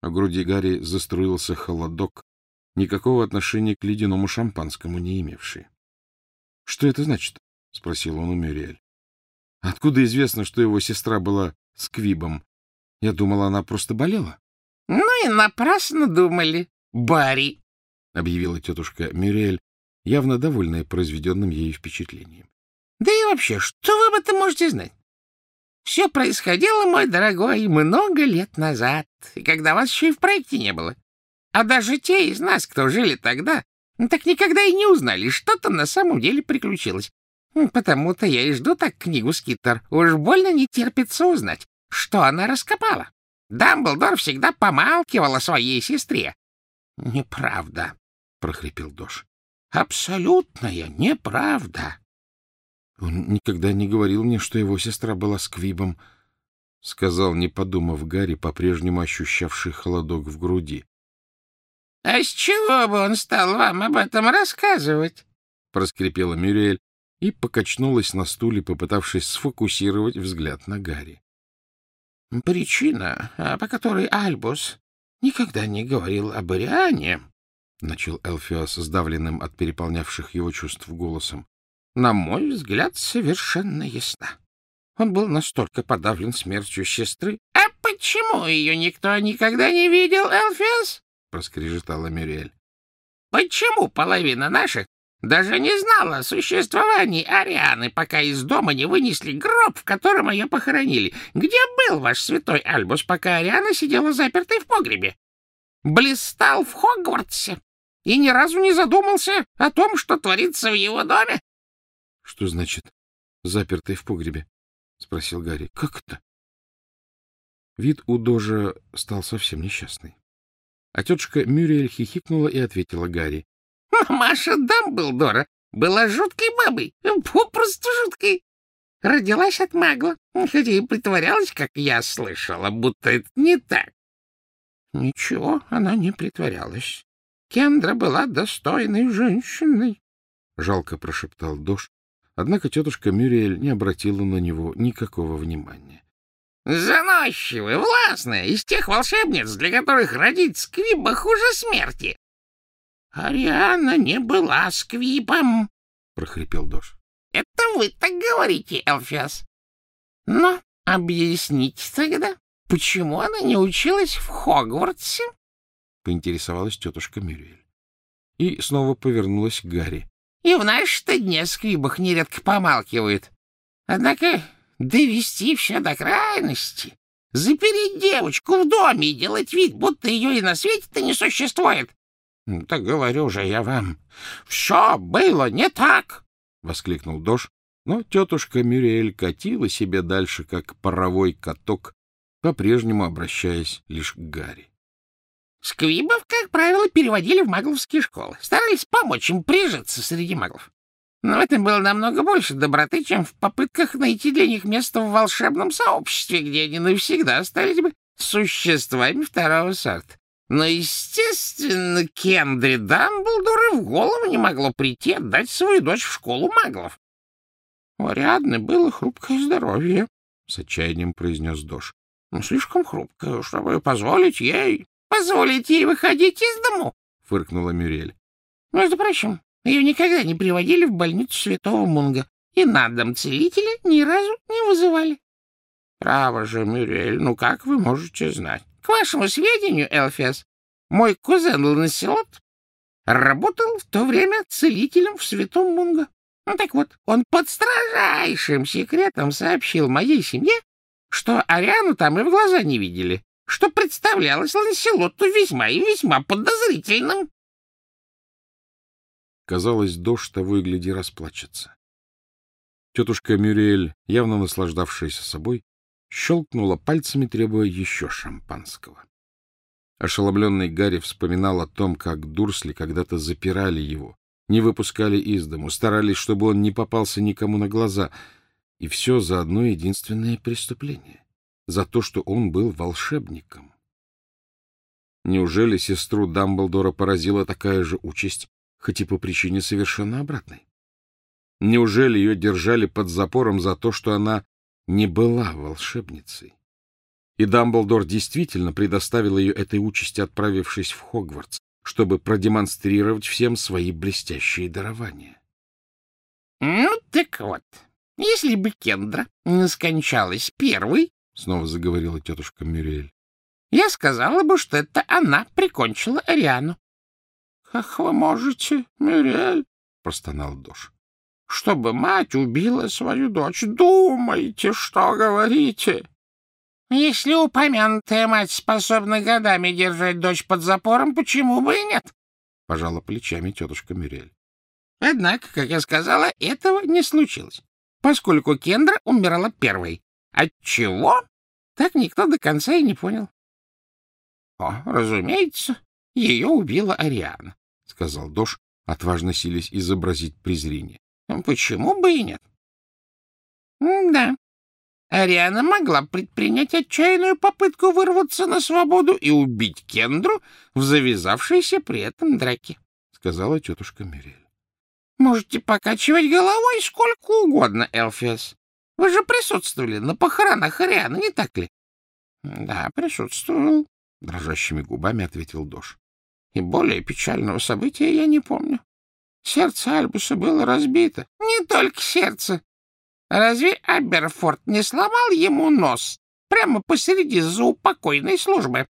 В груди Гарри заструился холодок, никакого отношения к ледяному шампанскому не имевший. — Что это значит? — спросил он у Мюриэль. — Откуда известно, что его сестра была с Квибом? Я думала, она просто болела. — Ну и напрасно думали, Барри, — объявила тетушка Мюриэль, явно довольная произведенным ею впечатлением. — Да и вообще, что вы об этом можете знать? Все происходило, мой дорогой, много лет назад, и когда вас еще и в проекте не было. А даже те из нас, кто жили тогда, так никогда и не узнали, что-то на самом деле приключилось. Потому-то я и жду так книгу Скиттер. Уж больно не терпится узнать, что она раскопала. Дамблдор всегда помалкивал о своей сестре. — Неправда, — прохрипел Дош. — Абсолютная неправда. — Он никогда не говорил мне, что его сестра была с Квибом, — сказал, не подумав Гарри, по-прежнему ощущавший холодок в груди. — А с чего бы он стал вам об этом рассказывать? — проскрипела Мюриэль и покачнулась на стуле, попытавшись сфокусировать взгляд на Гарри. — Причина, а, по которой Альбус никогда не говорил об Ириане, — начал Элфиас сдавленным от переполнявших его чувств голосом, — на мой взгляд, совершенно ясна. Он был настолько подавлен смертью сестры. — А почему ее никто никогда не видел, Элфиас? — проскрежетала Мюриэль. — Почему половина наших даже не знала о существовании Арианы, пока из дома не вынесли гроб, в котором ее похоронили? Где был ваш святой Альбус, пока Ариана сидела запертой в погребе? Блистал в Хогвартсе и ни разу не задумался о том, что творится в его доме? — Что значит «запертый в погребе»? — спросил Гарри. — Как это? Вид у Дожа стал совсем несчастный. А тетушка Мюриэль хихикнула и ответила Гарри. — Маша Дамблдора была жуткой бабой, попросту жуткой. Родилась от магла, хотя и притворялась, как я слышала, будто это не так. Ничего, она не притворялась. Кендра была достойной женщиной. Жалко прошептал Дош, однако тетушка Мюриэль не обратила на него никакого внимания. Заносчивая, властная, из тех волшебниц, для которых родить сквиба хуже смерти. — Ариана не была сквибом, — прохрипел Дош. — Это вы так говорите, Элфиас. Но объясните тогда, почему она не училась в Хогвартсе? — поинтересовалась тетушка Мюриэль. И снова повернулась к Гарри. — И в наши-то дни о сквибах нередко помалкивают. Однако довести все до крайности, запереть девочку в доме и делать вид, будто ее и на свете-то не существует. — Так говорю же я вам, все было не так! — воскликнул Дош, но тетушка Мюриэль катила себе дальше, как паровой каток, по-прежнему обращаясь лишь к Гарри. Сквибов, как правило, переводили в магловские школы, старались помочь им прижиться среди маглов. Но в этом было намного больше доброты, чем в попытках найти для них место в волшебном сообществе, где они навсегда остались бы существами второго сорта. Но, естественно, Кендри Дамблдор и в голову не могло прийти отдать свою дочь в школу маглов. У было хрупкое здоровье, — с отчаянием произнес Дош. — Слишком хрупкое, чтобы позволить ей... — Позволить ей выходить из дому, — фыркнула Мюрель. — Между прочим, ее никогда не приводили в больницу Святого Мунга, и на дом целителя ни разу не вызывали. — Право же, Мюрель, ну как вы можете знать? К вашему сведению, Элфиас, мой кузен Ланселот работал в то время целителем в Святом Мунго. Ну так вот, он под строжайшим секретом сообщил моей семье, что Ариану там и в глаза не видели, что представлялось Ланселоту весьма и весьма подозрительным. Казалось, дождь того и гляди расплачется. Тетушка Мюриэль, явно наслаждавшаяся собой, щелкнула пальцами, требуя еще шампанского. Ошеломленный Гарри вспоминал о том, как Дурсли когда-то запирали его, не выпускали из дому, старались, чтобы он не попался никому на глаза, и все за одно единственное преступление — за то, что он был волшебником. Неужели сестру Дамблдора поразила такая же участь, хоть и по причине совершенно обратной. Неужели ее держали под запором за то, что она не была волшебницей? И Дамблдор действительно предоставил ее этой участи, отправившись в Хогвартс, чтобы продемонстрировать всем свои блестящие дарования. — Ну, так вот, если бы Кендра не скончалась первой, — снова заговорила тетушка Мюриэль, — я сказала бы, что это она прикончила Ариану. — Как вы можете, Мюриэль? — простонал Дош. — Чтобы мать убила свою дочь. Думайте, что говорите. Если упомянутая мать способна годами держать дочь под запором, почему бы и нет? — пожала плечами тетушка Мюрель. Однако, как я сказала, этого не случилось, поскольку Кендра умерла первой. Отчего? Так никто до конца и не понял. — О, разумеется, ее убила Ариана, — сказал Дош, отважно силясь изобразить презрение. — Почему бы и нет? — Да, Ариана могла предпринять отчаянную попытку вырваться на свободу и убить Кендру в завязавшейся при этом драке, — сказала тетушка Мюрель. — Можете покачивать головой сколько угодно, Элфиас. Вы же присутствовали на похоронах Арианы, не так ли? — Да, присутствовал, — дрожащими губами ответил Дош. — И более печального события я не помню. Сердце Альбуса было разбито. Не только сердце, Разве Аберфорд не сломал ему нос прямо посреди заупокойной службы?